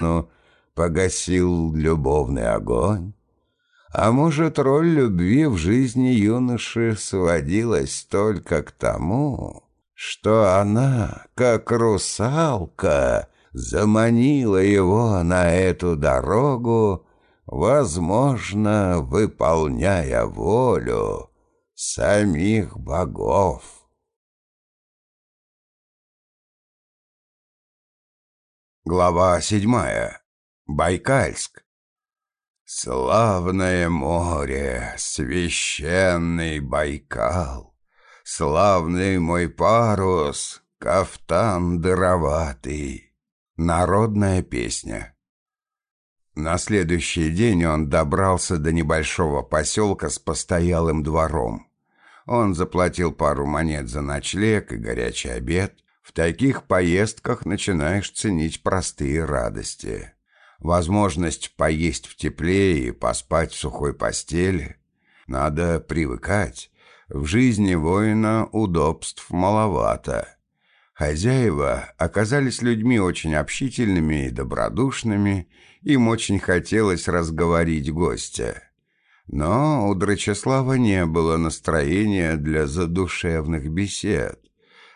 ну, погасил любовный огонь. А может, роль любви в жизни юноши сводилась только к тому, что она, как русалка, заманила его на эту дорогу, возможно, выполняя волю самих богов. Глава седьмая. Байкальск. Славное море, священный Байкал, Славный мой парус, кафтан дыроватый. Народная песня. На следующий день он добрался до небольшого поселка с постоялым двором. Он заплатил пару монет за ночлег и горячий обед. В таких поездках начинаешь ценить простые радости. Возможность поесть в тепле и поспать в сухой постели. Надо привыкать. В жизни воина удобств маловато. Хозяева оказались людьми очень общительными и добродушными, им очень хотелось разговорить гостя. Но у Драчеслава не было настроения для задушевных бесед.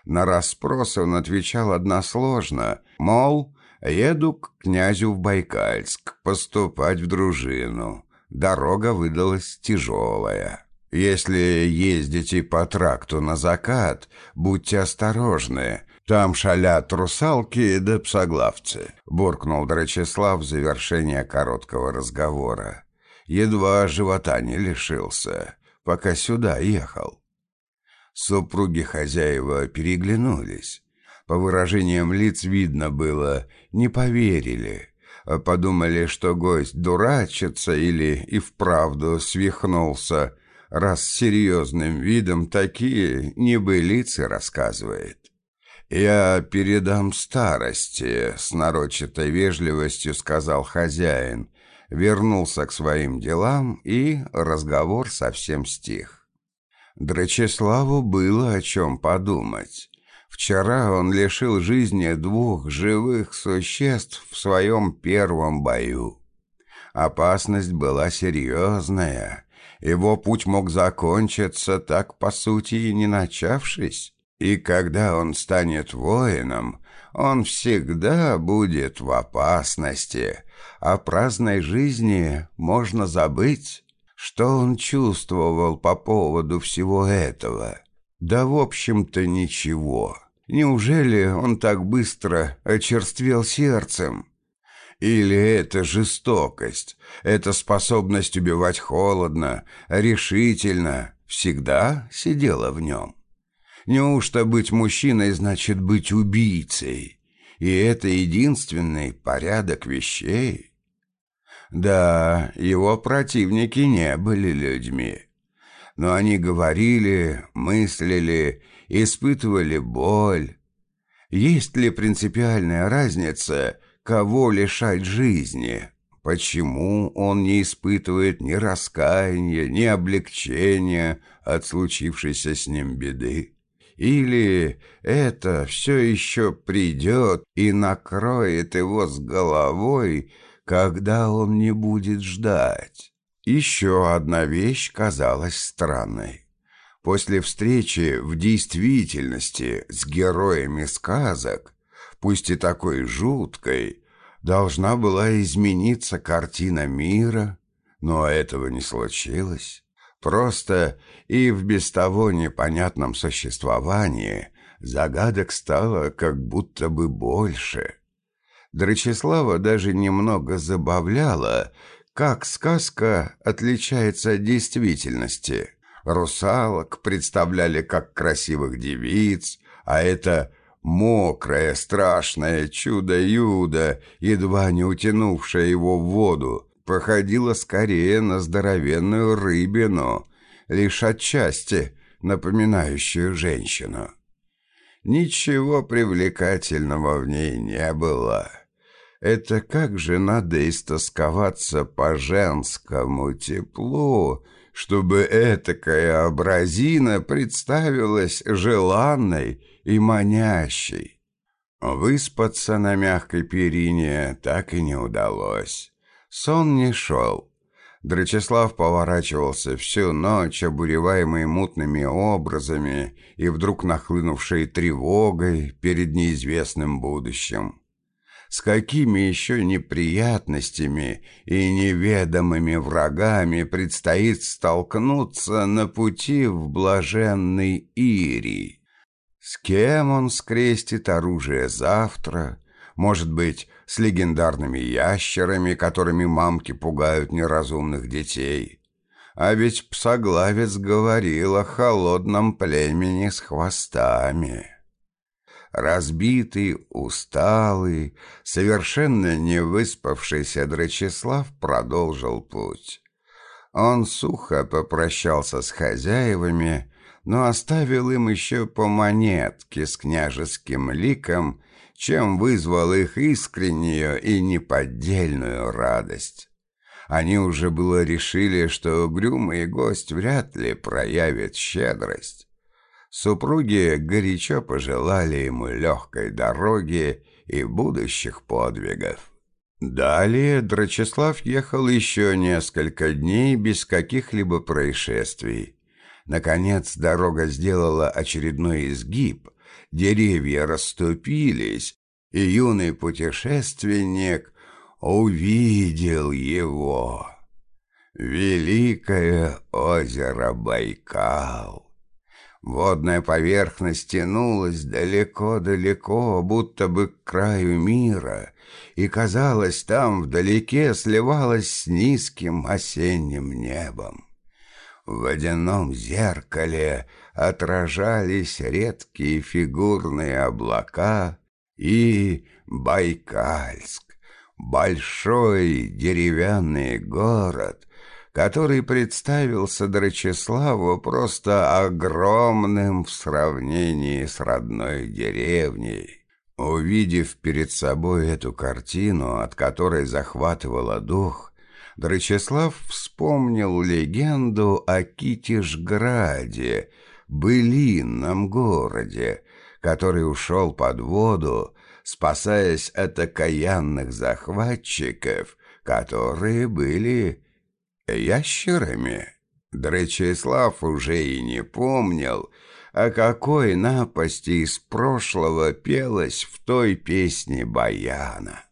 На расспросы он отвечал односложно, мол, еду к князю в Байкальск поступать в дружину. Дорога выдалась тяжелая. Если ездите по тракту на закат, будьте осторожны. Там шалят русалки да псоглавцы», — буркнул Драчеслав в завершение короткого разговора. Едва живота не лишился, пока сюда ехал. Супруги хозяева переглянулись. По выражениям лиц видно было, не поверили. Подумали, что гость дурачится или и вправду свихнулся, раз серьезным видом такие небылицы рассказывает. «Я передам старости», — с нарочатой вежливостью сказал хозяин, вернулся к своим делам, и разговор совсем стих. Драчеславу было о чем подумать. Вчера он лишил жизни двух живых существ в своем первом бою. Опасность была серьезная. Его путь мог закончиться так, по сути, и не начавшись. И когда он станет воином, он всегда будет в опасности. О праздной жизни можно забыть. Что он чувствовал по поводу всего этого? Да, в общем-то, ничего. Неужели он так быстро очерствел сердцем? Или это жестокость, это способность убивать холодно, решительно, всегда сидела в нем? Неужто быть мужчиной значит быть убийцей? И это единственный порядок вещей? Да, его противники не были людьми. Но они говорили, мыслили, испытывали боль. Есть ли принципиальная разница, кого лишать жизни? Почему он не испытывает ни раскаяния, ни облегчения от случившейся с ним беды? Или это все еще придет и накроет его с головой, когда он не будет ждать. Еще одна вещь казалась странной. После встречи в действительности с героями сказок, пусть и такой жуткой, должна была измениться картина мира, но этого не случилось. Просто и в без того непонятном существовании загадок стало как будто бы больше. Драчеслава даже немного забавляла, как сказка отличается от действительности. Русалок представляли как красивых девиц, а это мокрое, страшное чудо-юдо, едва не утянувшее его в воду, походило скорее на здоровенную рыбину, лишь отчасти напоминающую женщину. Ничего привлекательного в ней не было. Это как же надо истосковаться по женскому теплу, чтобы этакая образина представилась желанной и манящей. Выспаться на мягкой перине так и не удалось. Сон не шел. Драчеслав поворачивался всю ночь, обуреваемый мутными образами и вдруг нахлынувшей тревогой перед неизвестным будущим. С какими еще неприятностями и неведомыми врагами предстоит столкнуться на пути в блаженный Ирий? С кем он скрестит оружие завтра? Может быть, с легендарными ящерами, которыми мамки пугают неразумных детей? А ведь псоглавец говорил о холодном племени с хвостами. Разбитый, усталый, совершенно не выспавшийся Драчеслав продолжил путь. Он сухо попрощался с хозяевами, но оставил им еще по монетке с княжеским ликом, чем вызвал их искреннюю и неподдельную радость. Они уже было решили, что угрюмый гость вряд ли проявит щедрость. Супруги горячо пожелали ему легкой дороги и будущих подвигов. Далее Драчеслав ехал еще несколько дней без каких-либо происшествий. Наконец дорога сделала очередной изгиб, деревья расступились, и юный путешественник увидел его. Великое озеро Байкал. Водная поверхность тянулась далеко-далеко, будто бы к краю мира, и, казалось, там вдалеке сливалась с низким осенним небом. В водяном зеркале отражались редкие фигурные облака и Байкальск, большой деревянный город, который представился Драчеславу просто огромным в сравнении с родной деревней. Увидев перед собой эту картину, от которой захватывало дух, Драчеслав вспомнил легенду о Китежграде, былинном городе, который ушел под воду, спасаясь от окаянных захватчиков, которые были ящерами. Дречеслав уже и не помнил, о какой напасти из прошлого пелось в той песне Баяна.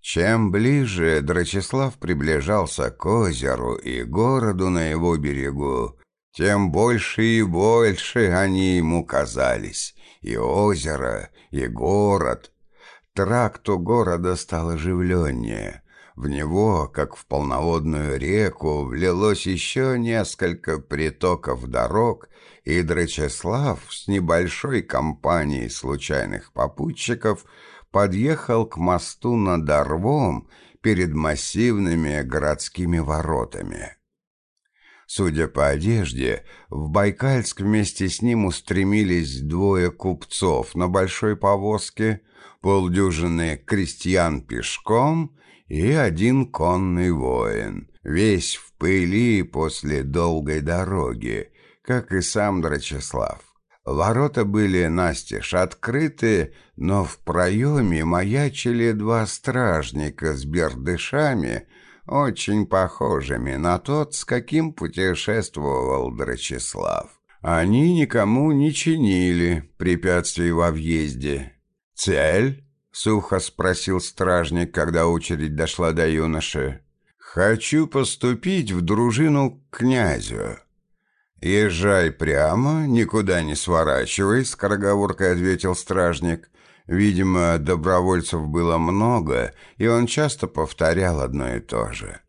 Чем ближе Драчеслав приближался к озеру и городу на его берегу, тем больше и больше они ему казались, и озеро, и город. Тракт у города стал оживленнее, в него, как в полноводную реку, влилось еще несколько притоков дорог, и Драчеслав с небольшой компанией случайных попутчиков подъехал к мосту над Орвом перед массивными городскими воротами. Судя по одежде, в Байкальск вместе с ним устремились двое купцов на большой повозке, полдюжины крестьян пешком и один конный воин, весь в пыли после долгой дороги, как и сам Драчеслав. Ворота были настежь открыты, но в проеме маячили два стражника с бердышами, очень похожими на тот, с каким путешествовал Драчеслав. Они никому не чинили препятствий во въезде. Цель — сухо спросил стражник, когда очередь дошла до юноши. «Хочу поступить в дружину к князю». «Езжай прямо, никуда не сворачивай», — скороговоркой ответил стражник. Видимо, добровольцев было много, и он часто повторял одно и то же.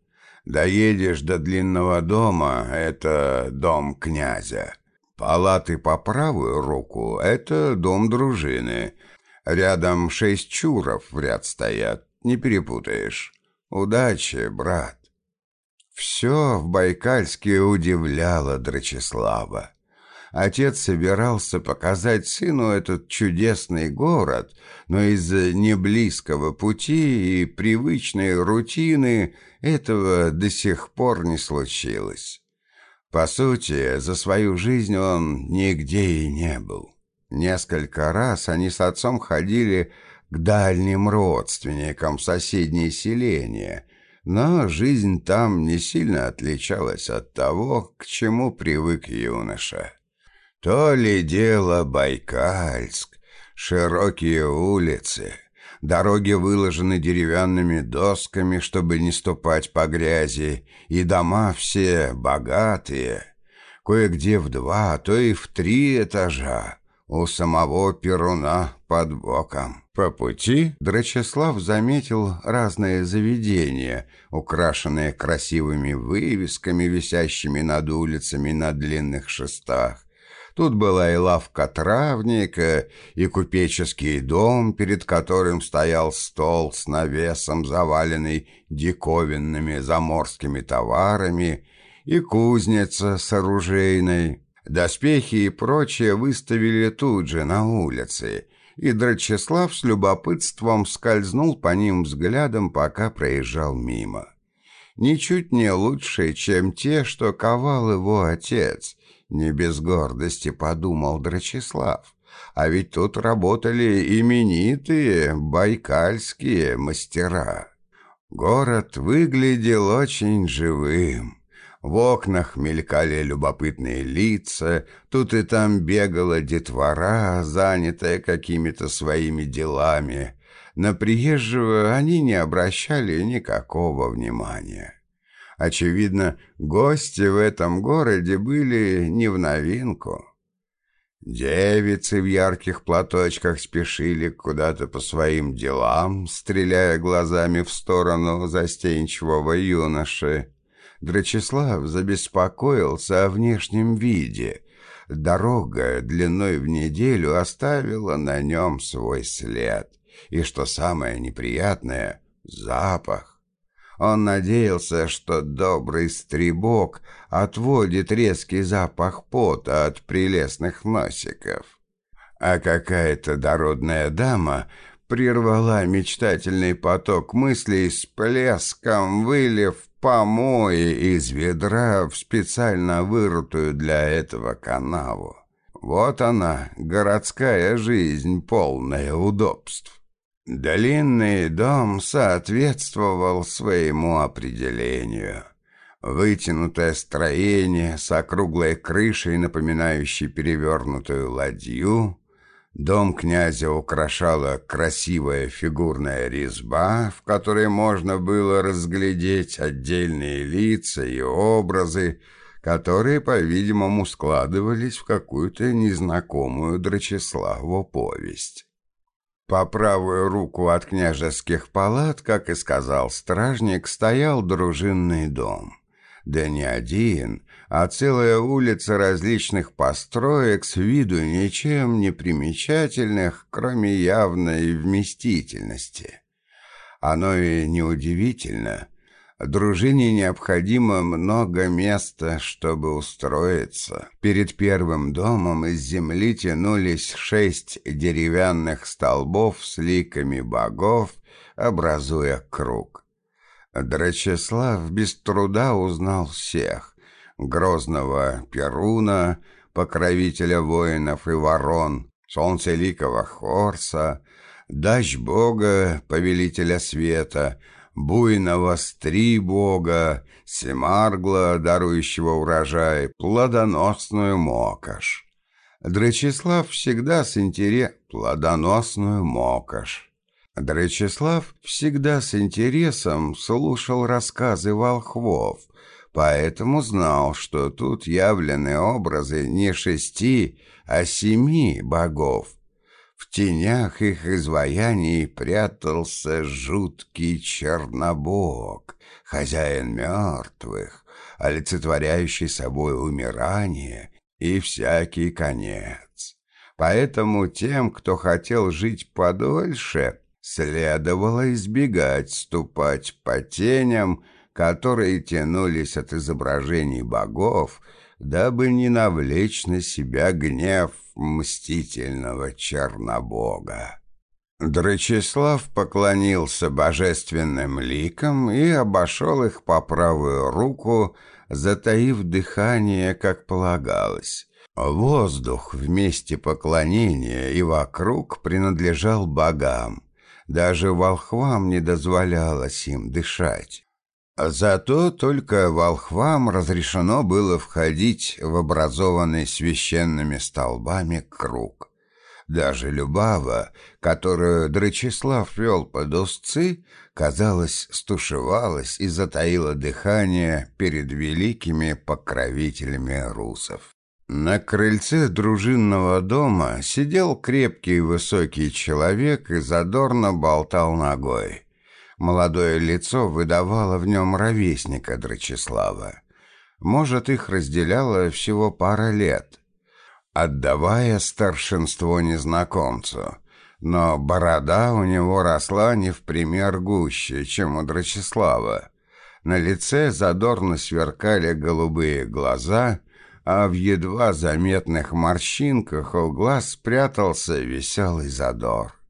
«Доедешь до длинного дома — это дом князя. Палаты по правую руку — это дом дружины». Рядом шесть чуров в ряд стоят, не перепутаешь. Удачи, брат. Все в Байкальске удивляло Драчеслава. Отец собирался показать сыну этот чудесный город, но из-за неблизкого пути и привычной рутины этого до сих пор не случилось. По сути, за свою жизнь он нигде и не был. Несколько раз они с отцом ходили к дальним родственникам в соседние селения, но жизнь там не сильно отличалась от того, к чему привык юноша. То ли дело Байкальск, широкие улицы, дороги выложены деревянными досками, чтобы не ступать по грязи, и дома все богатые, кое-где в два, а то и в три этажа, у самого Перуна под боком. По пути Драчеслав заметил разные заведения, украшенные красивыми вывесками, висящими над улицами на длинных шестах. Тут была и лавка травника, и купеческий дом, перед которым стоял стол с навесом, заваленный диковинными заморскими товарами, и кузница с оружейной. Доспехи и прочее выставили тут же на улице, и Драчеслав с любопытством скользнул по ним взглядом, пока проезжал мимо. Ничуть не лучше, чем те, что ковал его отец. Не без гордости подумал Драчеслав. А ведь тут работали именитые байкальские мастера. Город выглядел очень живым. В окнах мелькали любопытные лица, тут и там бегала детвора, занятая какими-то своими делами. На приезжего они не обращали никакого внимания. Очевидно, гости в этом городе были не в новинку. Девицы в ярких платочках спешили куда-то по своим делам, стреляя глазами в сторону застенчивого юноши. Драчеслав забеспокоился о внешнем виде. Дорога длиной в неделю оставила на нем свой след. И что самое неприятное — запах. Он надеялся, что добрый стребок отводит резкий запах пота от прелестных носиков. А какая-то дородная дама прервала мечтательный поток мыслей с плеском, вылив помои из ведра в специально вырытую для этого канаву. Вот она, городская жизнь, полная удобств. Длинный дом соответствовал своему определению. Вытянутое строение с округлой крышей, напоминающей перевернутую ладью, Дом князя украшала красивая фигурная резьба, в которой можно было разглядеть отдельные лица и образы, которые, по-видимому, складывались в какую-то незнакомую Драчеславу повесть. По правую руку от княжеских палат, как и сказал стражник, стоял дружинный дом. Да не один, а целая улица различных построек с виду ничем не примечательных, кроме явной вместительности. Оно и неудивительно. Дружине необходимо много места, чтобы устроиться. Перед первым домом из земли тянулись шесть деревянных столбов с ликами богов, образуя круг. Драчеслав без труда узнал всех грозного Перуна, покровителя воинов и ворон, солнцеликого Хорса, дождь бога, повелителя света, буйного Стрибога, Семаргла, дарующего урожай, плодоносную Мокаш. Дречислав всегда с интерес... плодоносную Мокаш. Дречислав всегда с интересом слушал рассказы волхвов, поэтому знал, что тут явлены образы не шести, а семи богов. В тенях их изваяний прятался жуткий чернобог, хозяин мертвых, олицетворяющий собой умирание и всякий конец. Поэтому тем, кто хотел жить подольше, следовало избегать ступать по теням, которые тянулись от изображений богов, дабы не навлечь на себя гнев мстительного Чернобога. Драчеслав поклонился божественным ликам и обошел их по правую руку, затаив дыхание, как полагалось. Воздух в месте поклонения и вокруг принадлежал богам, Даже волхвам не дозволялось им дышать. Зато только волхвам разрешено было входить в образованный священными столбами круг. Даже Любава, которую Драчеслав вел под узцы, казалось, стушевалась и затаила дыхание перед великими покровителями русов. На крыльце дружинного дома сидел крепкий высокий человек и задорно болтал ногой. Молодое лицо выдавало в нем ровесника Драчеслава. Может, их разделяло всего пара лет — отдавая старшинство незнакомцу. Но борода у него росла не в пример гуще, чем у Драчеслава. На лице задорно сверкали голубые глаза, а в едва заметных морщинках у глаз спрятался веселый задор.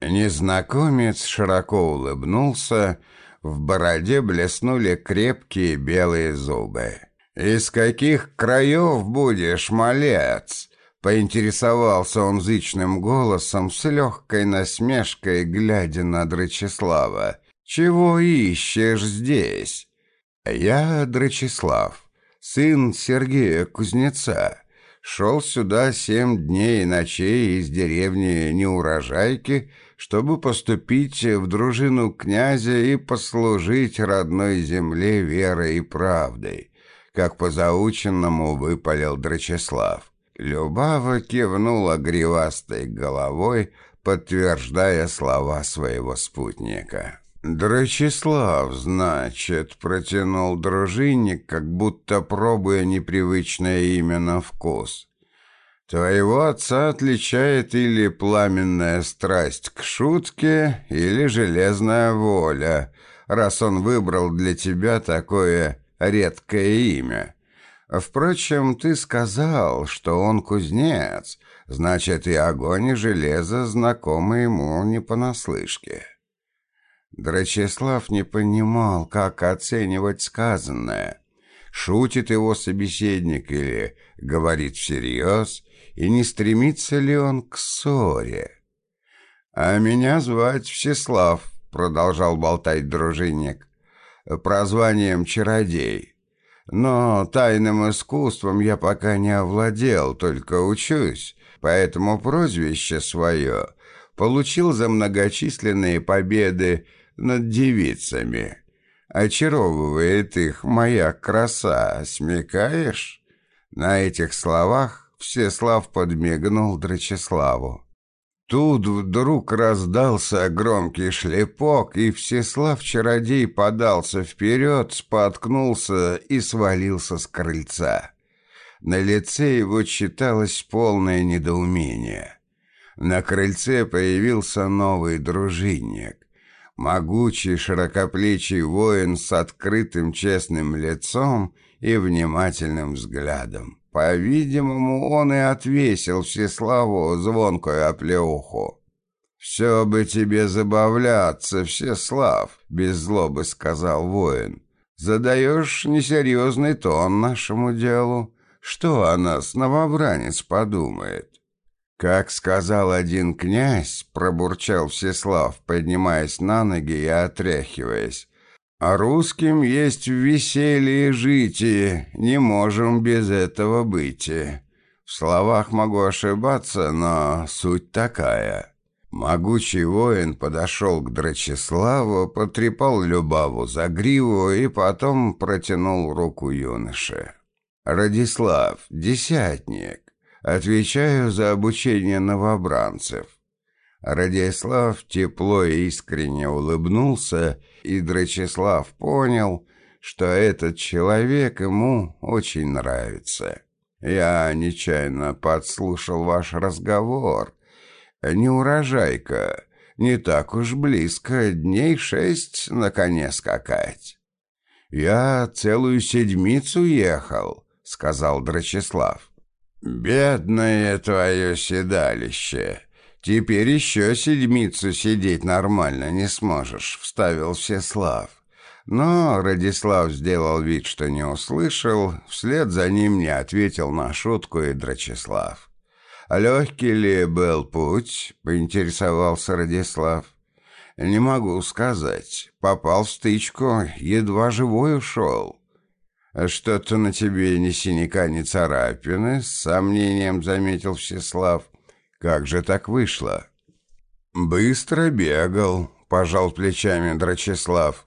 Незнакомец широко улыбнулся, в бороде блеснули крепкие белые зубы. «Из каких краев будешь, малец?» Поинтересовался он зычным голосом с легкой насмешкой, глядя на Драчеслава. «Чего ищешь здесь?» «Я Драчеслав, сын Сергея Кузнеца. Шел сюда семь дней и ночей из деревни Неурожайки, чтобы поступить в дружину князя и послужить родной земле верой и правдой как по заученному выпалил Драчеслав. Любава кивнула гривастой головой, подтверждая слова своего спутника. «Драчеслав, значит», — протянул дружинник, как будто пробуя непривычное имя на вкус. «Твоего отца отличает или пламенная страсть к шутке, или железная воля, раз он выбрал для тебя такое редкое имя. Впрочем, ты сказал, что он кузнец, значит, и огонь, и железо знакомы ему не понаслышке». Драчеслав не понимал, как оценивать сказанное. Шутит его собеседник или говорит всерьез, и не стремится ли он к ссоре. «А меня звать Всеслав», — продолжал болтать дружинник прозванием «Чародей». Но тайным искусством я пока не овладел, только учусь, поэтому прозвище свое получил за многочисленные победы над девицами. Очаровывает их моя краса, смекаешь? На этих словах Всеслав подмигнул Драчеславу. Тут вдруг раздался громкий шлепок, и Всеслав-чародей подался вперед, споткнулся и свалился с крыльца. На лице его читалось полное недоумение. На крыльце появился новый дружинник. Могучий широкоплечий воин с открытым честным лицом и внимательным взглядом. По-видимому, он и отвесил Всеславу звонкую оплеуху. «Все бы тебе забавляться, Всеслав», — без злобы сказал воин. «Задаешь несерьезный тон нашему делу. Что о нас новобранец подумает?» «Как сказал один князь», — пробурчал Всеслав, поднимаясь на ноги и отряхиваясь, а русским есть в веселье житие, не можем без этого быть. В словах могу ошибаться, но суть такая. Могучий воин подошел к Драчеславу, потрепал Любаву за гриву и потом протянул руку юноше. «Радислав, десятник, отвечаю за обучение новобранцев. Радислав тепло и искренне улыбнулся, и Драчеслав понял, что этот человек ему очень нравится. «Я нечаянно подслушал ваш разговор. Не урожайка, не так уж близко, дней шесть на коне скакать». «Я целую седмицу ехал», — сказал Драчеслав. «Бедное твое седалище!» «Теперь еще седмицу сидеть нормально не сможешь», — вставил Всеслав. Но Радислав сделал вид, что не услышал, вслед за ним не ответил на шутку и Драчеслав. «Легкий ли был путь?» — поинтересовался Радислав. «Не могу сказать. Попал в стычку, едва живой ушел». «Что-то на тебе ни синяка, ни царапины», — с сомнением заметил Всеслав. «Как же так вышло?» «Быстро бегал», — пожал плечами Драчеслав.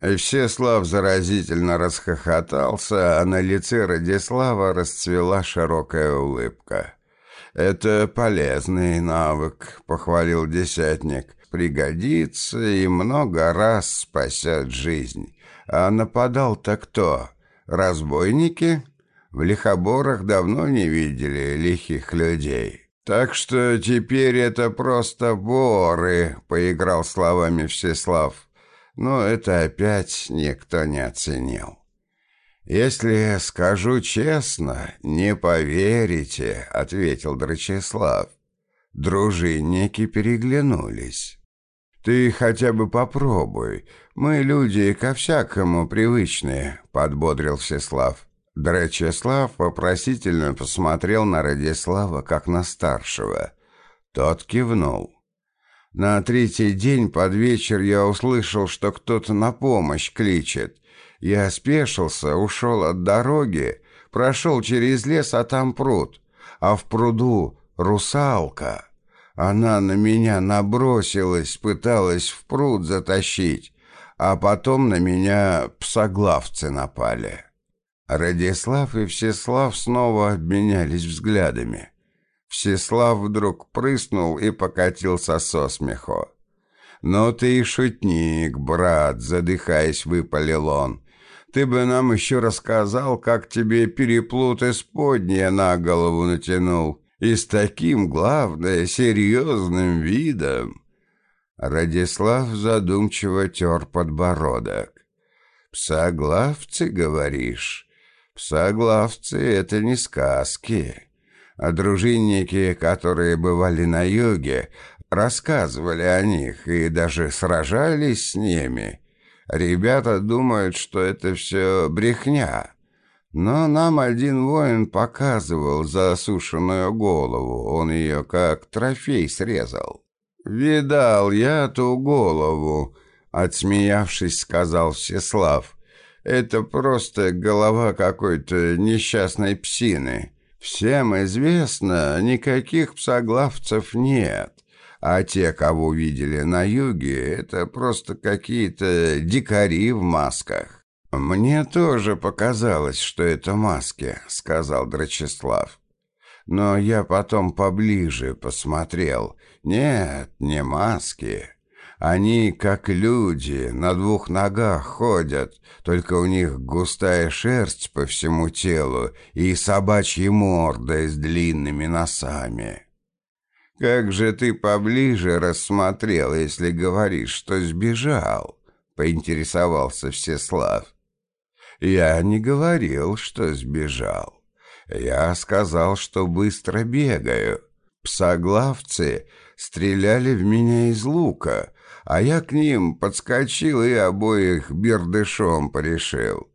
Всеслав заразительно расхохотался, а на лице Радислава расцвела широкая улыбка. «Это полезный навык», — похвалил десятник. «Пригодится и много раз спасет жизнь. А нападал-то кто? Разбойники? В лихоборах давно не видели лихих людей». «Так что теперь это просто воры», — поиграл словами Всеслав. Но это опять никто не оценил. «Если скажу честно, не поверите», — ответил Драчеслав. Дружинники переглянулись. «Ты хотя бы попробуй. Мы люди ко всякому привычные», — подбодрил Всеслав. Драчеслав вопросительно посмотрел на Радислава, как на старшего. Тот кивнул. На третий день под вечер я услышал, что кто-то на помощь кличет. Я спешился, ушел от дороги, прошел через лес, а там пруд. А в пруду русалка. Она на меня набросилась, пыталась в пруд затащить, а потом на меня псоглавцы напали. Радислав и Всеслав снова обменялись взглядами. Всеслав вдруг прыснул и покатился со смеху. «Ну ты и шутник, брат!» — задыхаясь, выпалил он. Ты бы нам еще рассказал, как тебе переплут исподнее на голову натянул. И с таким, главное, серьезным видом. Радислав задумчиво тер подбородок. «Псоглавцы, говоришь? Псоглавцы — это не сказки. А дружинники, которые бывали на юге, рассказывали о них и даже сражались с ними». Ребята думают, что это все брехня. Но нам один воин показывал засушенную голову, он ее как трофей срезал. «Видал я ту голову», — отсмеявшись, сказал Всеслав. «Это просто голова какой-то несчастной псины. Всем известно, никаких псоглавцев нет а те, кого видели на юге, это просто какие-то дикари в масках. «Мне тоже показалось, что это маски», — сказал Драчеслав. «Но я потом поближе посмотрел. Нет, не маски. Они, как люди, на двух ногах ходят, только у них густая шерсть по всему телу и собачьи морды с длинными носами». «Как же ты поближе рассмотрел, если говоришь, что сбежал?» — поинтересовался Всеслав. «Я не говорил, что сбежал. Я сказал, что быстро бегаю. Псоглавцы стреляли в меня из лука, а я к ним подскочил и обоих бердышом порешил.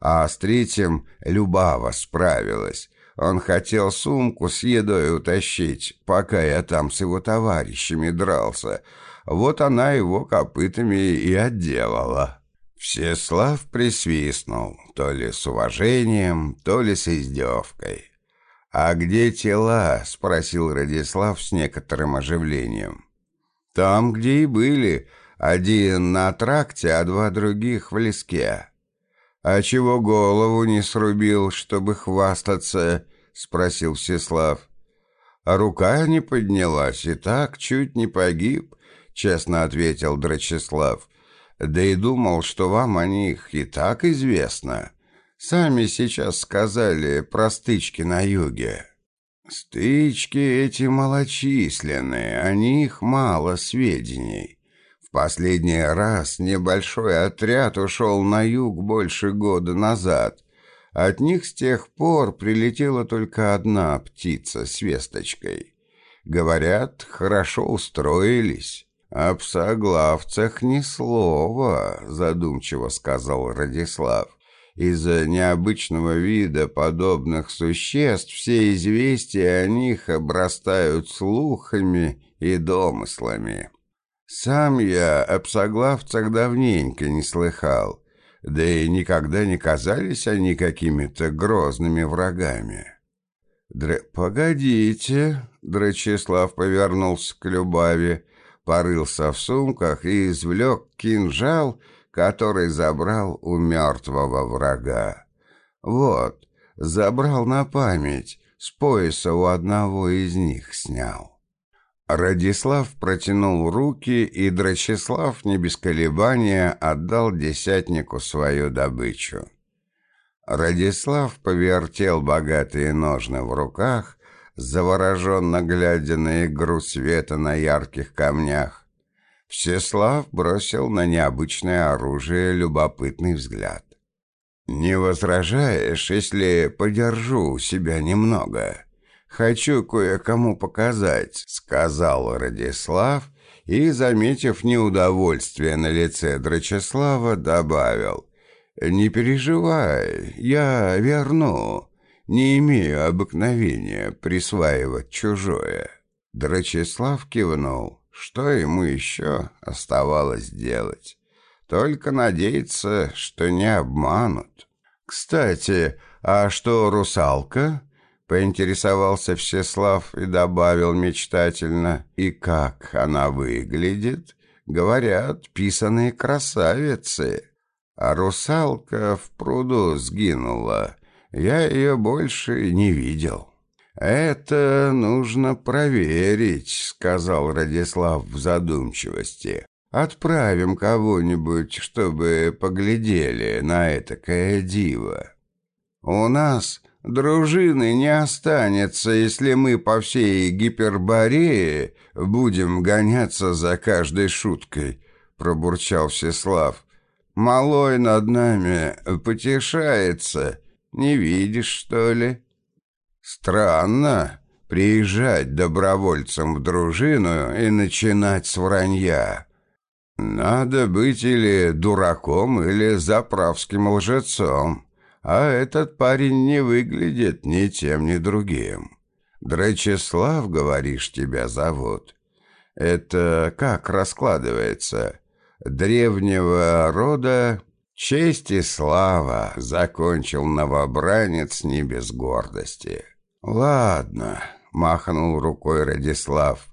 А с третьим Любава справилась, он хотел сумку с едой утащить, пока я там с его товарищами дрался. Вот она его копытами и отделала». Всеслав присвистнул, то ли с уважением, то ли с издевкой. «А где тела?» — спросил Радислав с некоторым оживлением. «Там, где и были. Один на тракте, а два других в леске». «А чего голову не срубил, чтобы хвастаться?» — спросил Всеслав. «А рука не поднялась, и так чуть не погиб», — честно ответил Драчеслав. «Да и думал, что вам о них и так известно. Сами сейчас сказали про стычки на юге». «Стычки эти малочисленные, о них мало сведений последний раз небольшой отряд ушел на юг больше года назад. От них с тех пор прилетела только одна птица с весточкой. Говорят, хорошо устроились. «О псоглавцах ни слова», — задумчиво сказал Радислав. «Из-за необычного вида подобных существ все известия о них обрастают слухами и домыслами». Сам я о псоглавцах давненько не слыхал, да и никогда не казались они какими-то грозными врагами. Др... «Погодите», — Драчеслав повернулся к Любави, порылся в сумках и извлек кинжал, который забрал у мертвого врага. «Вот, забрал на память, с пояса у одного из них снял». Радислав протянул руки, и Драчеслав не без колебания отдал десятнику свою добычу. Радислав повертел богатые ножны в руках, завороженно глядя на игру света на ярких камнях. Всеслав бросил на необычное оружие любопытный взгляд. «Не возражаешь, если подержу себя немного?» «Хочу кое-кому показать», — сказал Радислав, и, заметив неудовольствие на лице Драчеслава, добавил, «Не переживай, я верну, не имею обыкновения присваивать чужое». Драчеслав кивнул, что ему еще оставалось делать. Только надеяться, что не обманут. «Кстати, а что русалка?» Поинтересовался Всеслав и добавил мечтательно. «И как она выглядит?» «Говорят, писаные красавицы. А русалка в пруду сгинула. Я ее больше не видел». «Это нужно проверить», — сказал Радислав в задумчивости. «Отправим кого-нибудь, чтобы поглядели на этакое диво. У нас Дружины не останется, если мы по всей Гиперборее будем гоняться за каждой шуткой, пробурчал Всеслав. Малой над нами потешается, не видишь, что ли? Странно приезжать добровольцем в дружину и начинать с вранья. Надо быть или дураком, или заправским лжецом. А этот парень не выглядит ни тем, ни другим. Драчеслав, говоришь, тебя зовут. Это как раскладывается? Древнего рода честь и слава, закончил новобранец не без гордости. Ладно, махнул рукой Радислав.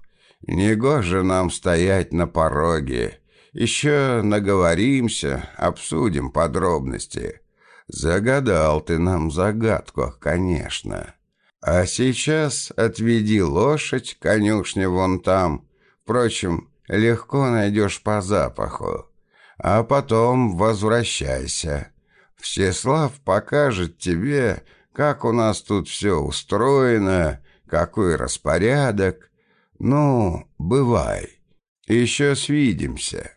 Негоже нам стоять на пороге. Еще наговоримся, обсудим подробности. Загадал ты нам загадку, конечно. А сейчас отведи лошадь, конюшня вон там. Впрочем, легко найдешь по запаху. А потом возвращайся. Всеслав покажет тебе, как у нас тут все устроено, какой распорядок. Ну, бывай. Еще свидимся».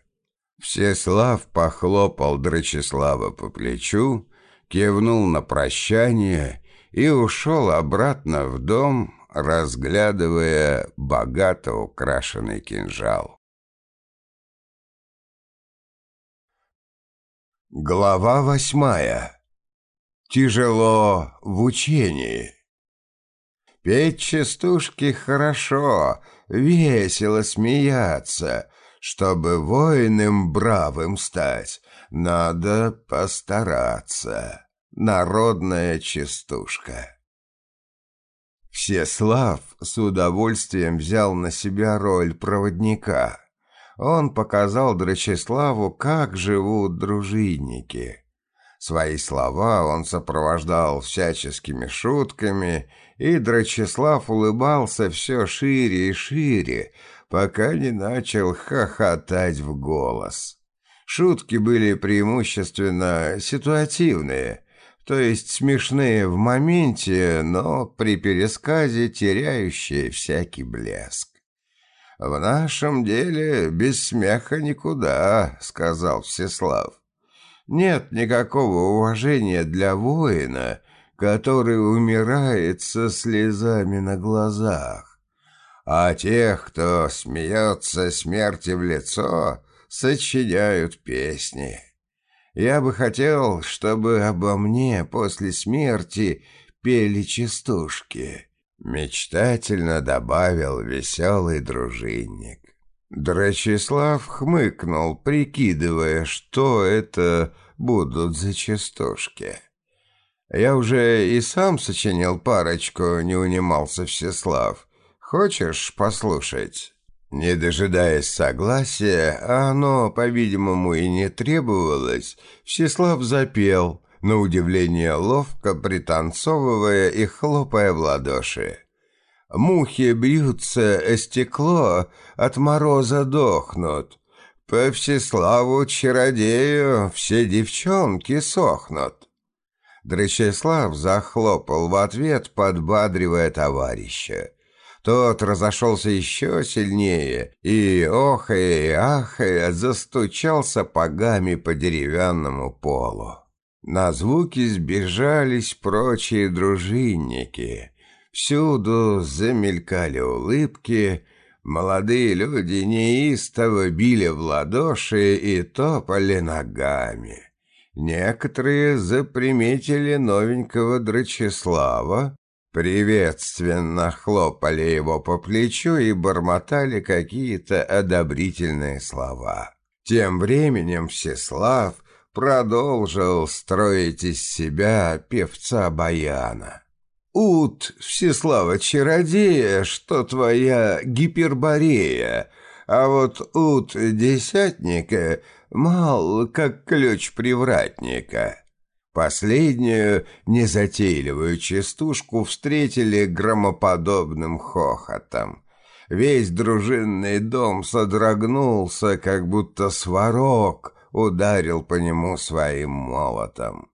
Всеслав похлопал Драчеслава по плечу, кивнул на прощание и ушел обратно в дом, разглядывая богато украшенный кинжал. Глава восьмая. Тяжело в учении. Петь частушки хорошо, весело смеяться, чтобы воином бравым стать, надо постараться. Народная частушка. Всеслав с удовольствием взял на себя роль проводника. Он показал Драчеславу, как живут дружинники. Свои слова он сопровождал всяческими шутками, и Драчеслав улыбался все шире и шире, пока не начал хохотать в голос. Шутки были преимущественно ситуативные, то есть смешные в моменте, но при пересказе теряющие всякий блеск. «В нашем деле без смеха никуда», — сказал Всеслав. «Нет никакого уважения для воина, который умирает со слезами на глазах. А тех, кто смеется смерти в лицо, сочиняют песни. Я бы хотел, чтобы обо мне после смерти пели частушки», — мечтательно добавил веселый дружинник. Драчеслав хмыкнул, прикидывая, что это будут за частушки. «Я уже и сам сочинил парочку», — не унимался Всеслав. «Хочешь послушать?» Не дожидаясь согласия, а оно, по-видимому, и не требовалось, Всеслав запел, на удивление ловко пританцовывая и хлопая в ладоши. «Мухи бьются стекло, от мороза дохнут. По Всеславу чародею все девчонки сохнут». Дречеслав захлопал в ответ, подбадривая товарища. Тот разошелся еще сильнее и, охая и ахая, застучал сапогами по деревянному полу. На звуки сбежались прочие дружинники. Всюду замелькали улыбки, молодые люди неистово били в ладоши и топали ногами. Некоторые заприметили новенького Драчеслава, приветственно хлопали его по плечу и бормотали какие-то одобрительные слова. Тем временем Всеслав продолжил строить из себя певца баяна. «Ут, Всеслава чародея, что твоя гиперборея, а вот ут десятника мал, как ключ привратника». Последнюю незатейливую частушку встретили громоподобным хохотом. Весь дружинный дом содрогнулся, как будто сварок ударил по нему своим молотом.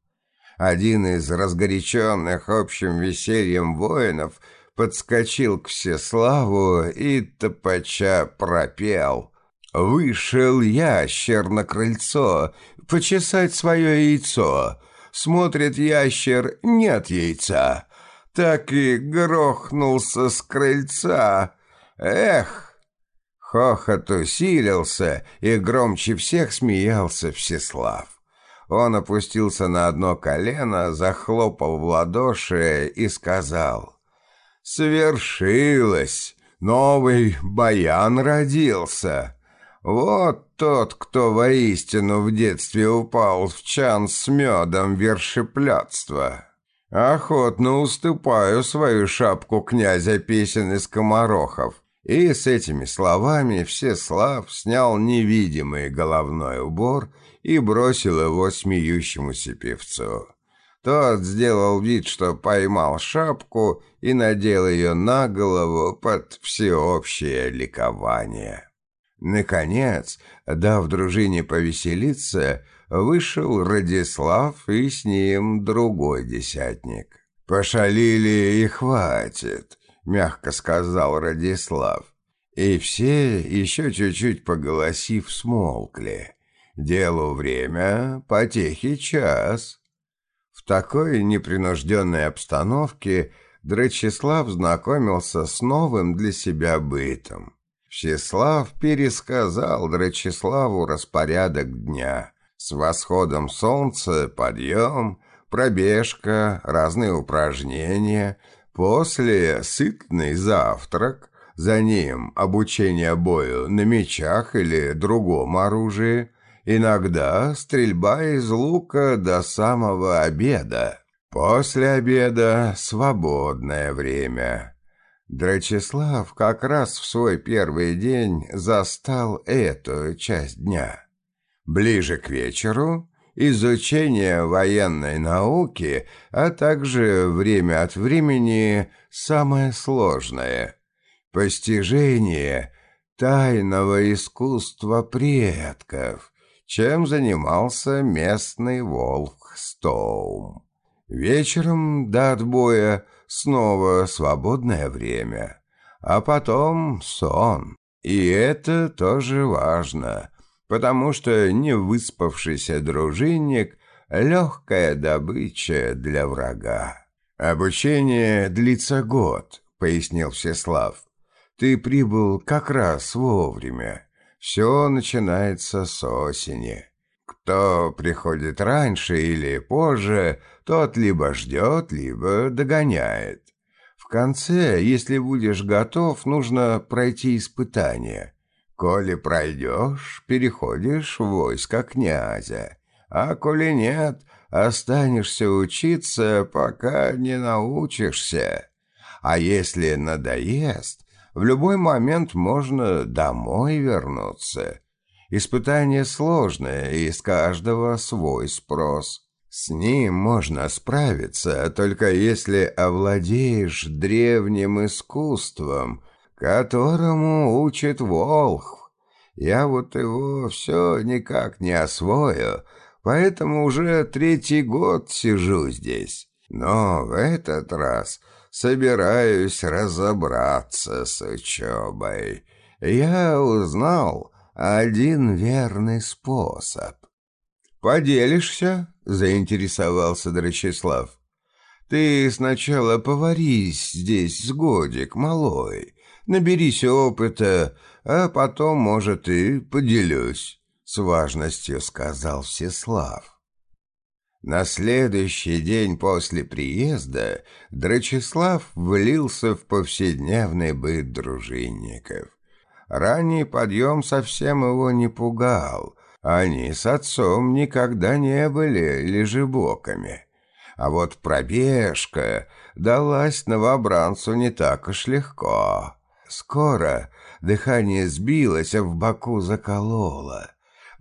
Один из разгоряченных общим весельем воинов подскочил к Всеславу и топача пропел. «Вышел ящер на крыльцо почесать свое яйцо. Смотрит ящер, нет яйца. Так и грохнулся с крыльца. Эх!» Хохот усилился, и громче всех смеялся Всеслав. Он опустился на одно колено, захлопал в ладоши и сказал «Свершилось! Новый баян родился!» Вот тот, кто воистину в детстве упал в чан с медом вершеплетства. Охотно уступаю свою шапку князя песен из комарохов. И с этими словами Всеслав снял невидимый головной убор и бросил его смеющемуся певцу. Тот сделал вид, что поймал шапку и надел ее на голову под всеобщее ликование. Наконец, дав дружине повеселиться, вышел Радислав и с ним другой десятник. «Пошалили и хватит», — мягко сказал Радислав. И все, еще чуть-чуть поголосив, смолкли. Делу время, потехи час. В такой непринужденной обстановке Драчеслав знакомился с новым для себя бытом. Всеслав пересказал Драчеславу распорядок дня. С восходом солнца подъем, пробежка, разные упражнения — После сытный завтрак, за ним обучение бою на мечах или другом оружии, иногда стрельба из лука до самого обеда. После обеда свободное время. Драчеслав как раз в свой первый день застал эту часть дня. Ближе к вечеру изучение военной науки, а также время от времени самое сложное – постижение тайного искусства предков, чем занимался местный волк Стоум. Вечером до отбоя снова свободное время, а потом сон. И это тоже важно – потому что невыспавшийся дружинник — легкая добыча для врага. «Обучение длится год», — пояснил Всеслав. «Ты прибыл как раз вовремя. Все начинается с осени. Кто приходит раньше или позже, тот либо ждет, либо догоняет. В конце, если будешь готов, нужно пройти испытание. Коли пройдешь, переходишь в войско князя, а коли нет, останешься учиться, пока не научишься. А если надоест, в любой момент можно домой вернуться. Испытание сложное, и с каждого свой спрос. С ним можно справиться, только если овладеешь древним искусством, которому учит Волх. Я вот его все никак не освою, поэтому уже третий год сижу здесь. Но в этот раз собираюсь разобраться с учебой. Я узнал один верный способ. «Поделишься?» — заинтересовался Дрочеслав. «Ты сначала поварись здесь с годик, малой, наберись опыта, а потом, может, и поделюсь», — с важностью сказал Всеслав. На следующий день после приезда Дрочеслав влился в повседневный быт дружинников. Ранний подъем совсем его не пугал. Они с отцом никогда не были лежебоками. А вот пробежка далась новобранцу не так уж легко. Скоро дыхание сбилось, а в боку закололо.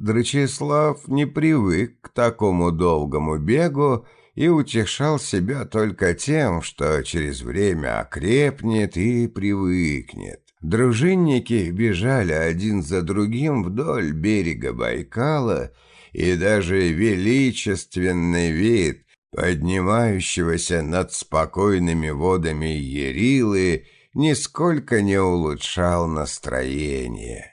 Дрочеслав не привык к такому долгому бегу и утешал себя только тем, что через время окрепнет и привыкнет. Дружинники бежали один за другим вдоль берега Байкала, и даже величественный вид поднимающегося над спокойными водами Ерилы нисколько не улучшал настроение.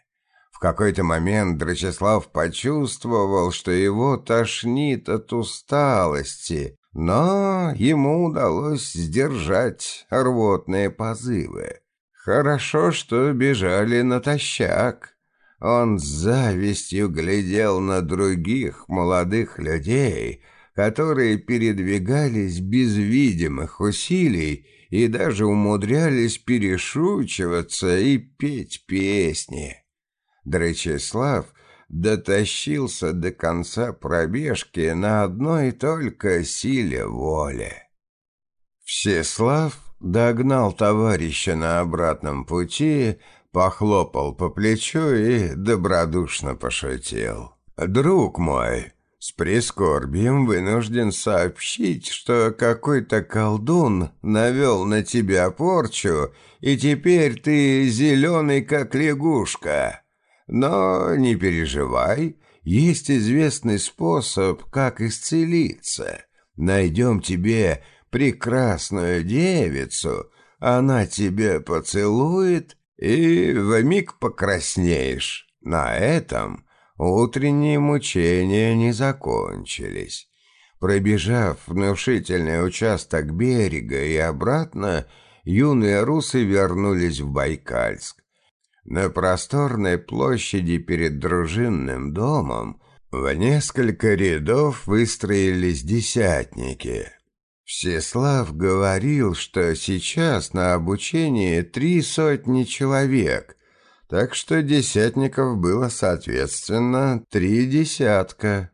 В какой-то момент Драчеслав почувствовал, что его тошнит от усталости, но ему удалось сдержать рвотные позывы. Хорошо, что бежали натощак. Он с завистью глядел на других молодых людей, которые передвигались без видимых усилий и даже умудрялись перешучиваться и петь песни. Дречеслав дотащился до конца пробежки на одной только силе воли. Всеслав догнал товарища на обратном пути, похлопал по плечу и добродушно пошутил. «Друг мой, с прискорбием вынужден сообщить, что какой-то колдун навел на тебя порчу, и теперь ты зеленый, как лягушка». Но не переживай, есть известный способ, как исцелиться. Найдем тебе прекрасную девицу, она тебя поцелует, и вмиг покраснеешь. На этом утренние мучения не закончились. Пробежав внушительный участок берега и обратно, юные русы вернулись в Байкальск. На просторной площади перед дружинным домом в несколько рядов выстроились десятники. Всеслав говорил, что сейчас на обучении три сотни человек, так что десятников было, соответственно, три десятка.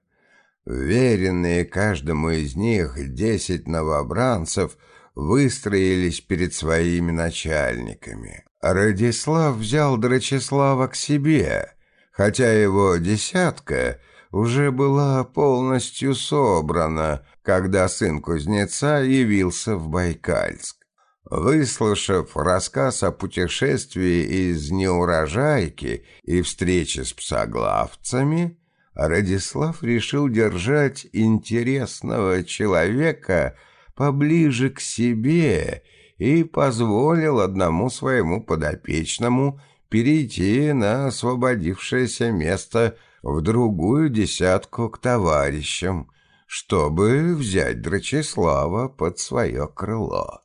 Веренные каждому из них десять новобранцев выстроились перед своими начальниками. Радислав взял Драчеслава к себе, хотя его десятка уже была полностью собрана, когда сын кузнеца явился в Байкальск. Выслушав рассказ о путешествии из неурожайки и встрече с псоглавцами, Радислав решил держать интересного человека поближе к себе и позволил одному своему подопечному перейти на освободившееся место в другую десятку к товарищам, чтобы взять Драчеслава под свое крыло.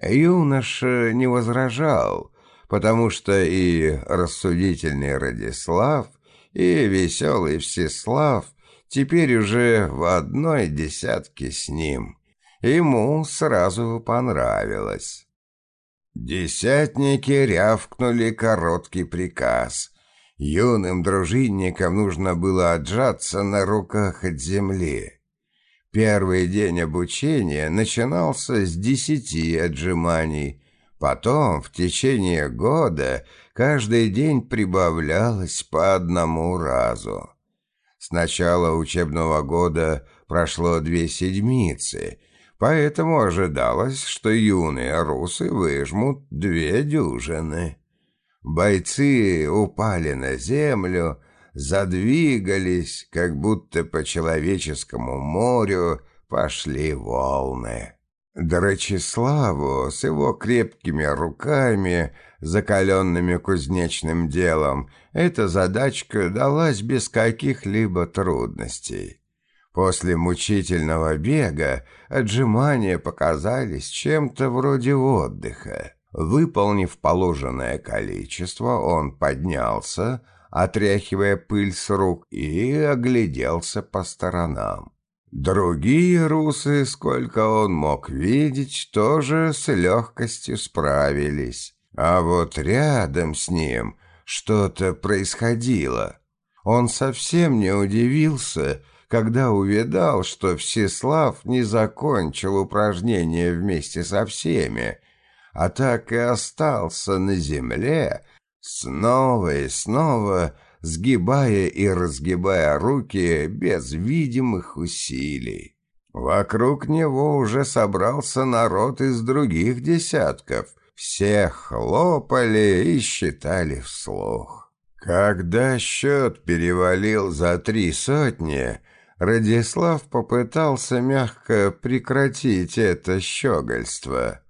Юноша не возражал, потому что и рассудительный Радислав, и веселый Всеслав теперь уже в одной десятке с ним — Ему сразу понравилось. Десятники рявкнули короткий приказ, Юным дружинникам нужно было отжаться на руках от земли. Первый день обучения начинался с десяти отжиманий, потом в течение года каждый день прибавлялось по одному разу. С начала учебного года прошло две седмицы, поэтому ожидалось, что юные русы выжмут две дюжины. Бойцы упали на землю, задвигались, как будто по человеческому морю пошли волны. Драчеславу с его крепкими руками, закаленными кузнечным делом, эта задачка далась без каких-либо трудностей. После мучительного бега отжимания показались чем-то вроде отдыха. Выполнив положенное количество, он поднялся, отряхивая пыль с рук, и огляделся по сторонам. Другие русы, сколько он мог видеть, тоже с легкостью справились. А вот рядом с ним что-то происходило. Он совсем не удивился, когда увидал, что Всеслав не закончил упражнение вместе со всеми, а так и остался на земле, снова и снова сгибая и разгибая руки без видимых усилий. Вокруг него уже собрался народ из других десятков. Все хлопали и считали вслух. Когда счет перевалил за три сотни, Радислав попытался мягко прекратить это щегольство.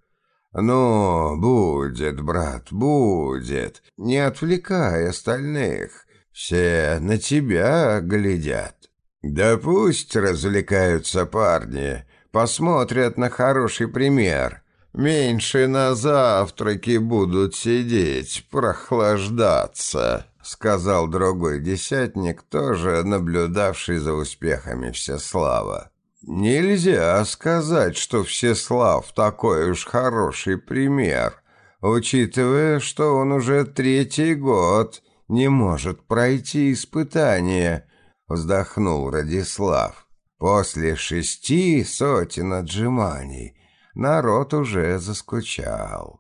«Ну, будет, брат, будет, не отвлекай остальных, все на тебя глядят». «Да пусть развлекаются парни, посмотрят на хороший пример. Меньше на завтраке будут сидеть, прохлаждаться», — сказал другой десятник, тоже наблюдавший за успехами Всеслава. Нельзя сказать, что Всеслав такой уж хороший пример, учитывая, что он уже третий год не может пройти испытание, вздохнул Радислав. После шести сотен отжиманий народ уже заскучал.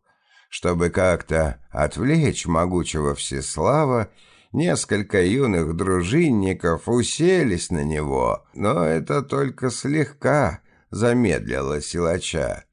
Чтобы как-то отвлечь могучего Всеслава, Несколько юных дружинников уселись на него, но это только слегка замедлило силача.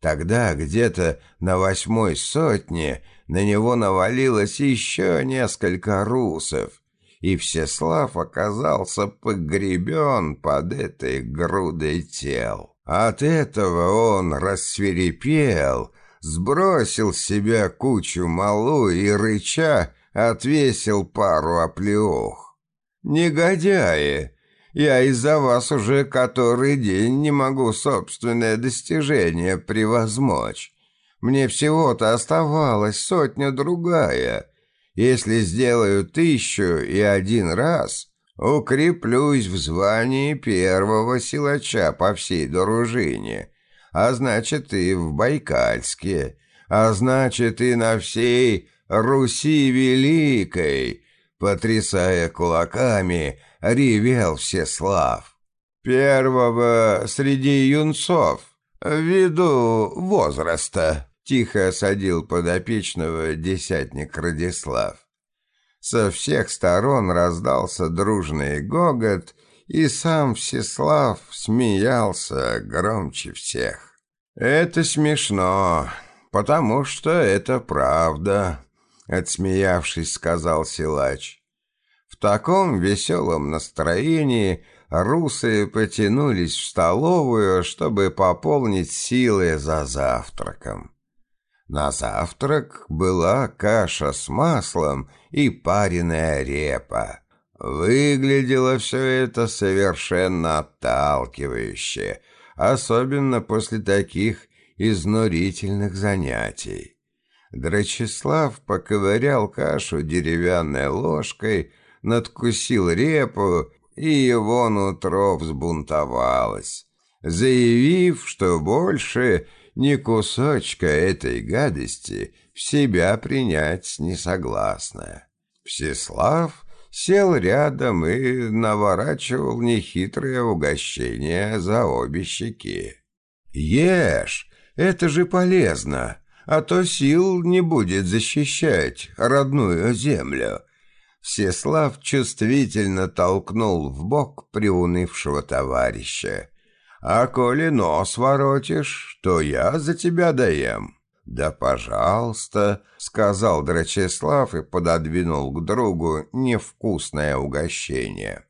Тогда где-то на восьмой сотне на него навалилось еще несколько русов, и Всеслав оказался погребен под этой грудой тел. От этого он рассверепел, сбросил с себя кучу малу и, рыча, отвесил пару оплеух. «Негодяи! Я из-за вас уже который день не могу собственное достижение превозмочь. Мне всего-то оставалось сотня-другая. Если сделаю тысячу и один раз, укреплюсь в звании первого силача по всей дружине, а значит и в Байкальске, а значит и на всей Руси Великой!» Потрясая кулаками, ревел Всеслав. «Первого среди юнцов, ввиду возраста», — тихо осадил подопечного десятник Радислав. Со всех сторон раздался дружный гогот, и сам Всеслав смеялся громче всех. «Это смешно, потому что это правда», отсмеявшись, сказал силач. В таком веселом настроении русы потянулись в столовую, чтобы пополнить силы за завтраком. На завтрак была каша с маслом и пареная репа. Выглядело все это совершенно отталкивающе, особенно после таких изнурительных занятий. Драчеслав поковырял кашу деревянной ложкой, надкусил репу, и его нутро взбунтовалось, заявив, что больше ни кусочка этой гадости в себя принять не согласна. Всеслав сел рядом и наворачивал нехитрое угощение за обе щеки. «Ешь, это же полезно, а то сил не будет защищать родную землю». Всеслав чувствительно толкнул в бок приунывшего товарища. «А коли нос воротишь, то я за тебя даем». «Да, пожалуйста», — сказал Драчеслав и пододвинул к другу невкусное угощение.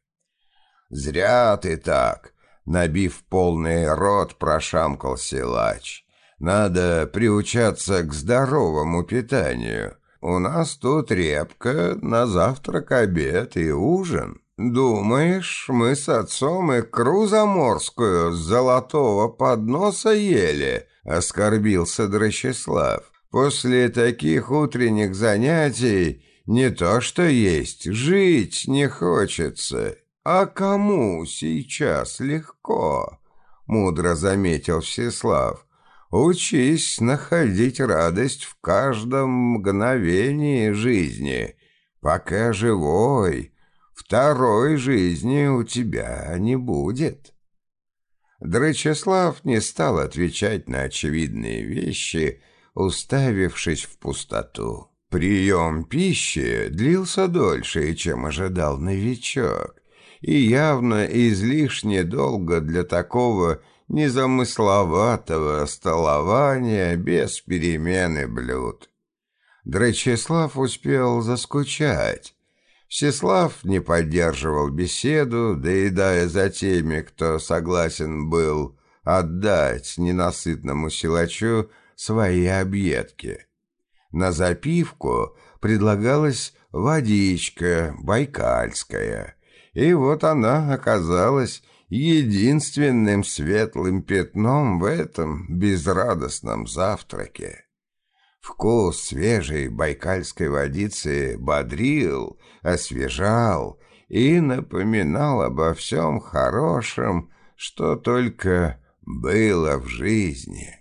«Зря ты так», — набив полный рот, прошамкал силач. «Надо приучаться к здоровому питанию. У нас тут репка на завтрак, обед и ужин. Думаешь, мы с отцом икру заморскую с золотого подноса ели?» — оскорбился Драчеслав. «После таких утренних занятий не то что есть, жить не хочется. А кому сейчас легко?» — мудро заметил Всеслав. «Учись находить радость в каждом мгновении жизни, пока живой. Второй жизни у тебя не будет». Драчеслав не стал отвечать на очевидные вещи, уставившись в пустоту. Прием пищи длился дольше, чем ожидал новичок, и явно излишне долго для такого незамысловатого столования без перемены блюд. Драчеслав успел заскучать, Всеслав не поддерживал беседу, доедая за теми, кто согласен был отдать ненасытному силачу свои объедки. На запивку предлагалась водичка байкальская, и вот она оказалась единственным светлым пятном в этом безрадостном завтраке. Вкус свежей байкальской водицы бодрил, освежал и напоминал обо всем хорошем, что только было в жизни.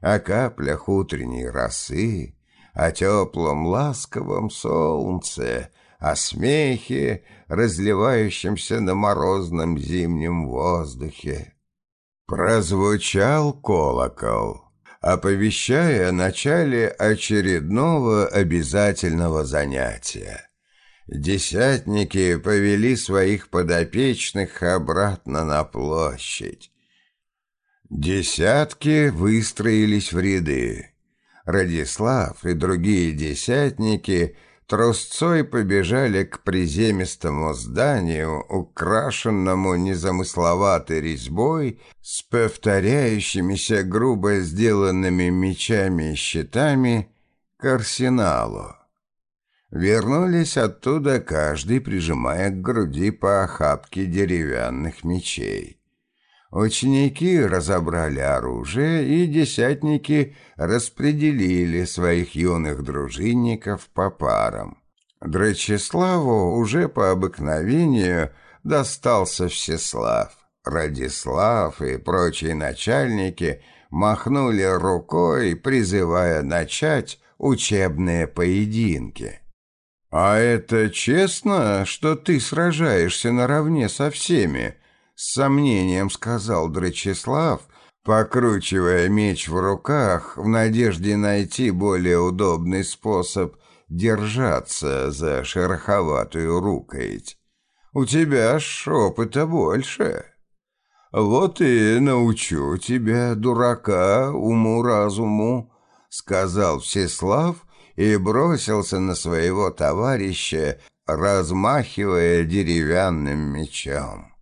О каплях утренней росы, о теплом ласковом солнце, о смехе, разливающемся на морозном зимнем воздухе. Прозвучал колокол оповещая о начале очередного обязательного занятия. Десятники повели своих подопечных обратно на площадь. Десятки выстроились в ряды. Радислав и другие десятники трусцой побежали к приземистому зданию, украшенному незамысловатой резьбой с повторяющимися грубо сделанными мечами и щитами к арсеналу. Вернулись оттуда каждый, прижимая к груди по охапке деревянных мечей. Ученики разобрали оружие, и десятники распределили своих юных дружинников по парам. Драчеславу уже по обыкновению достался Всеслав. Радислав и прочие начальники махнули рукой, призывая начать учебные поединки. «А это честно, что ты сражаешься наравне со всеми?» С сомнением сказал Драчеслав, покручивая меч в руках в надежде найти более удобный способ держаться за шероховатую рукоять. «У тебя ж опыта больше. Вот и научу тебя, дурака, уму-разуму», — сказал Всеслав и бросился на своего товарища, размахивая деревянным мечом.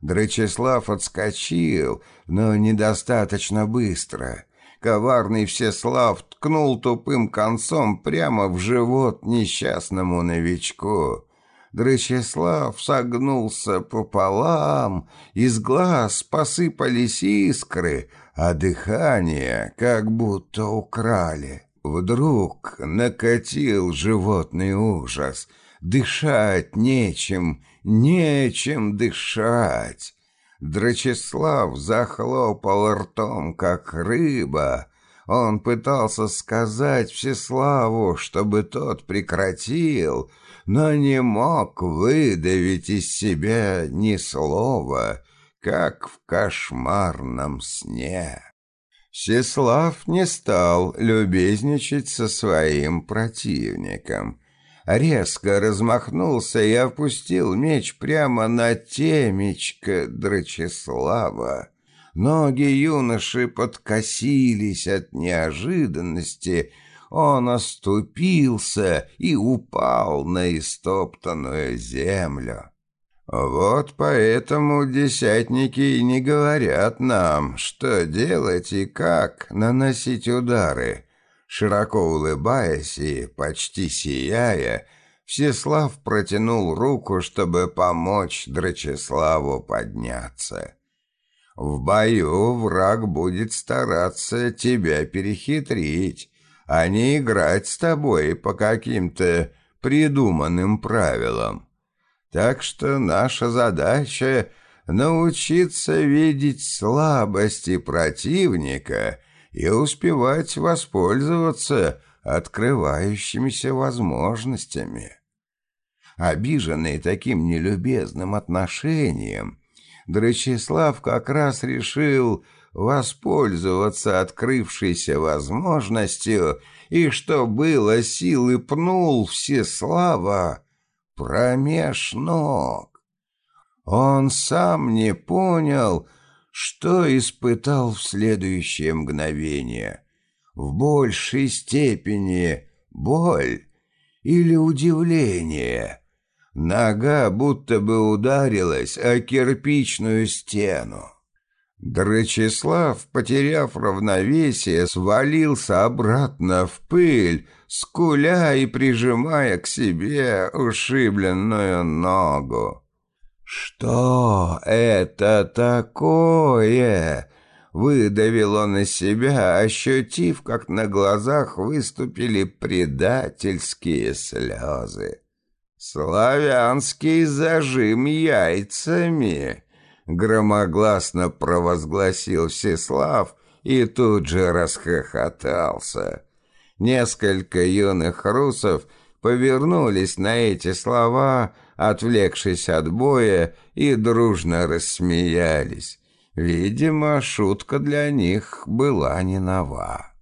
Драчеслав отскочил, но недостаточно быстро. Коварный Всеслав ткнул тупым концом прямо в живот несчастному новичку. Драчеслав согнулся пополам, из глаз посыпались искры, а дыхание как будто украли. Вдруг накатил животный ужас. Дышать нечем, нечем дышать. Драчеслав захлопал ртом, как рыба, Он пытался сказать Всеславу, чтобы тот прекратил, но не мог выдавить из себя ни слова, как в кошмарном сне. Всеслав не стал любезничать со своим противником. Резко размахнулся и опустил меч прямо на темечко Драчеслава. Ноги юноши подкосились от неожиданности, он оступился и упал на истоптанную землю. Вот поэтому десятники и не говорят нам, что делать и как наносить удары. Широко улыбаясь и почти сияя, Всеслав протянул руку, чтобы помочь Драчеславу подняться. В бою враг будет стараться тебя перехитрить, а не играть с тобой по каким-то придуманным правилам. Так что наша задача — научиться видеть слабости противника и успевать воспользоваться открывающимися возможностями. Обиженный таким нелюбезным отношением, Драчеслав как раз решил воспользоваться открывшейся возможностью и, что было силы, пнул Всеслава промеж ног. Он сам не понял, что испытал в следующее мгновение. В большей степени боль или удивление. Нога будто бы ударилась о кирпичную стену. Драчеслав, потеряв равновесие, свалился обратно в пыль, скуля и прижимая к себе ушибленную ногу. «Что это такое?» — выдавил он из себя, ощутив, как на глазах выступили предательские слезы. «Славянский зажим яйцами!» громогласно провозгласил Всеслав и тут же расхохотался. Несколько юных русов повернулись на эти слова, отвлекшись от боя, и дружно рассмеялись. Видимо, шутка для них была не нова.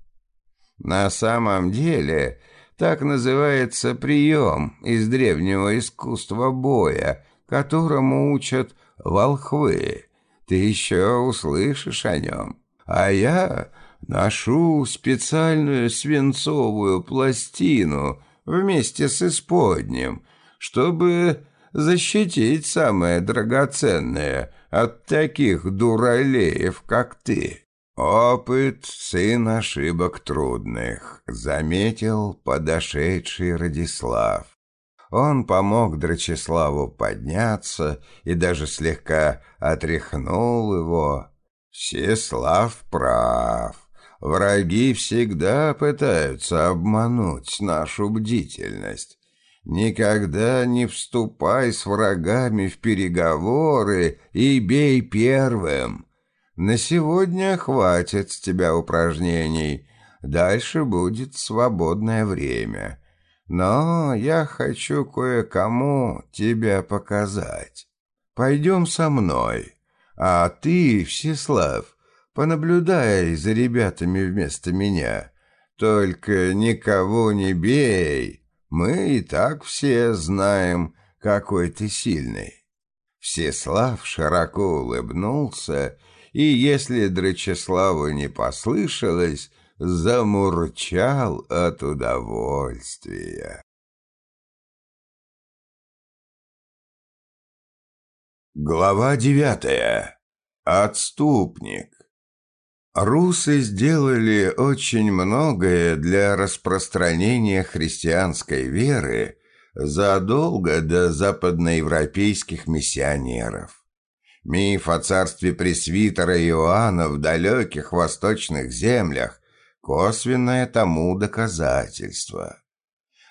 На самом деле, так называется прием из древнего искусства боя, которому учат волхвы. Ты еще услышишь о нем. А я ношу специальную свинцовую пластину вместе с исподним, чтобы защитить самое драгоценное от таких дуралеев, как ты. Опыт — сын ошибок трудных, заметил подошедший Радислав. Он помог Драчеславу подняться и даже слегка отряхнул его. Всеслав прав. Враги всегда пытаются обмануть нашу бдительность. Никогда не вступай с врагами в переговоры и бей первым. На сегодня хватит с тебя упражнений. Дальше будет свободное время. Но я хочу кое-кому тебя показать. Пойдем со мной, а ты, Всеслав, понаблюдай за ребятами вместо меня. Только никого не бей, мы и так все знаем, какой ты сильный». Всеслав широко улыбнулся, и если Драчеславу не послышалось, замурчал от удовольствия. Глава девятая. Отступник. Русы сделали очень многое для распространения христианской веры задолго до западноевропейских миссионеров. Миф о царстве пресвитера Иоанна в далеких восточных землях косвенное тому доказательство.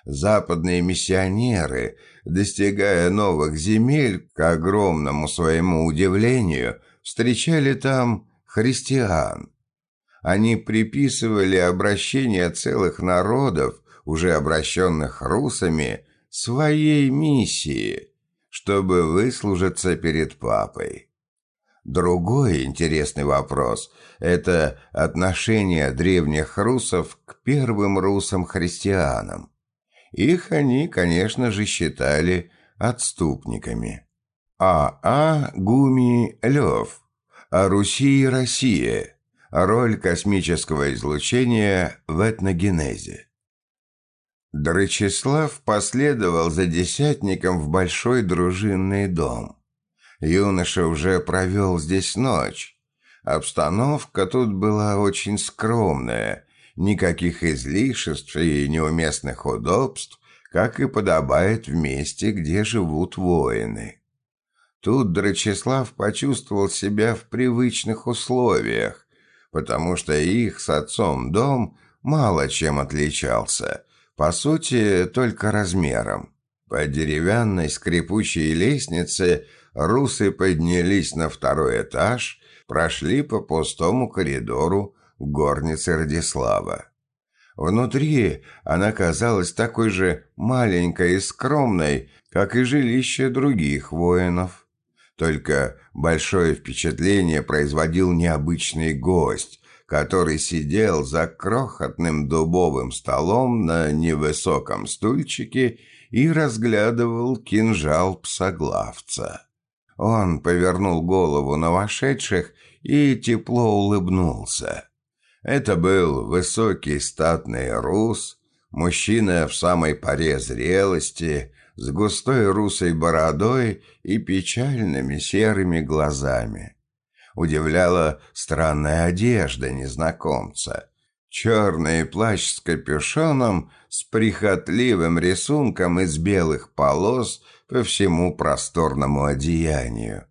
Западные миссионеры, достигая новых земель, к огромному своему удивлению, встречали там христиан. Они приписывали обращение целых народов, уже обращенных русами, своей миссии, чтобы выслужиться перед папой. Другой интересный вопрос – это отношение древних русов к первым русам-христианам. Их они, конечно же, считали отступниками. А. А. Гуми Лев. О Руси и России. Роль космического излучения в этногенезе. Драчеслав последовал за десятником в большой дружинный дом. Юноша уже провел здесь ночь. Обстановка тут была очень скромная, никаких излишеств и неуместных удобств, как и подобает в месте, где живут воины. Тут Драчеслав почувствовал себя в привычных условиях, потому что их с отцом дом мало чем отличался, по сути, только размером. По деревянной скрипучей лестнице русы поднялись на второй этаж, прошли по пустому коридору к горнице Радислава. Внутри она казалась такой же маленькой и скромной, как и жилище других воинов. Только большое впечатление производил необычный гость, который сидел за крохотным дубовым столом на невысоком стульчике и разглядывал кинжал псоглавца. Он повернул голову на вошедших и тепло улыбнулся. Это был высокий статный рус, мужчина в самой поре зрелости, с густой русой бородой и печальными серыми глазами удивляла странная одежда незнакомца. Черный плащ с капюшоном с прихотливым рисунком из белых полос по всему просторному одеянию.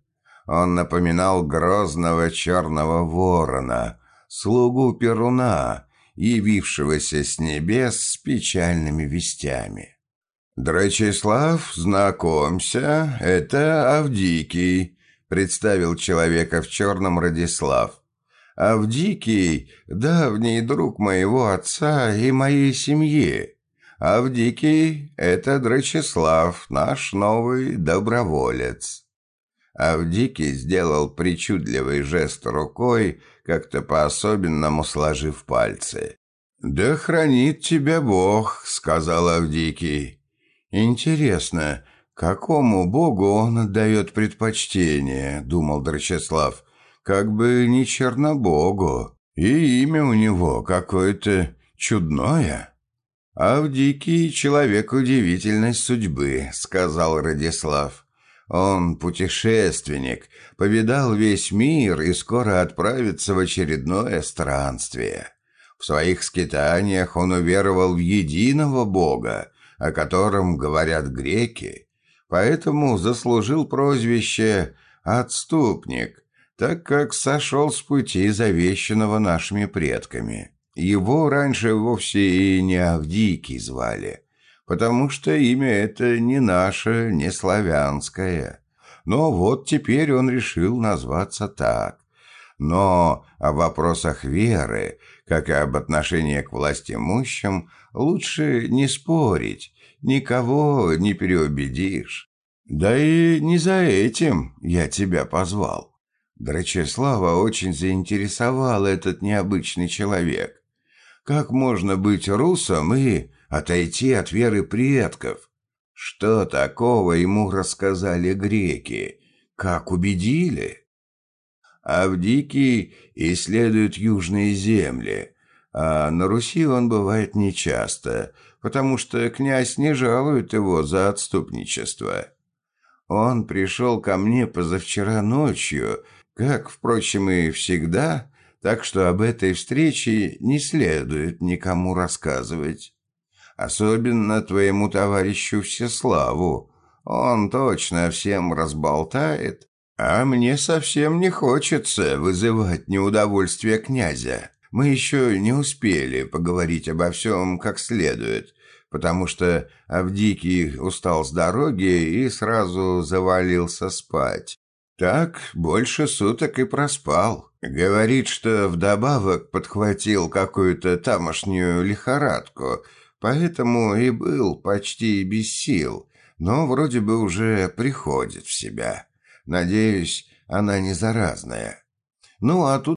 Он напоминал грозного черного ворона, слугу Перуна, явившегося с небес с печальными вестями. «Драчеслав, знакомься, это Авдикий», представил человека в черном Радислав. «Авдикий — давний друг моего отца и моей семьи. Авдикий — это Драчеслав, наш новый доброволец». Авдикий сделал причудливый жест рукой, как-то по-особенному сложив пальцы. «Да хранит тебя Бог», — сказал Авдикий. «Интересно, «Какому богу он отдает предпочтение?» — думал Драчеслав. «Как бы не Чернобогу. И имя у него какое-то чудное». «Авдикий — человек удивительной судьбы», — сказал Радислав. «Он путешественник, повидал весь мир и скоро отправится в очередное странствие. В своих скитаниях он уверовал в единого бога, о котором говорят греки, поэтому заслужил прозвище «отступник», так как сошел с пути, завещанного нашими предками. Его раньше вовсе и не Авдийки звали, потому что имя это не наше, не славянское. Но вот теперь он решил назваться так. Но о вопросах веры, как и об отношении к власть имущим, лучше не спорить, никого не переубедишь. Да и не за этим я тебя позвал. Драчеслава очень заинтересовал этот необычный человек. Как можно быть русом и отойти от веры предков? Что такого ему рассказали греки? Как убедили? Авдикий исследует южные земли, а на Руси он бывает нечасто, потому что князь не жалует его за отступничество. Он пришел ко мне позавчера ночью, как, впрочем, и всегда, так что об этой встрече не следует никому рассказывать. Особенно твоему товарищу Всеславу. Он точно всем разболтает, а мне совсем не хочется вызывать неудовольствие князя. Мы еще не успели поговорить обо всем как следует, потому что Авдикий устал с дороги и сразу завалился спать. Так больше суток и проспал. Говорит, что вдобавок подхватил какую-то тамошнюю лихорадку, поэтому и был почти без сил, но вроде бы уже приходит в себя. Надеюсь, она не заразная. Ну, а тут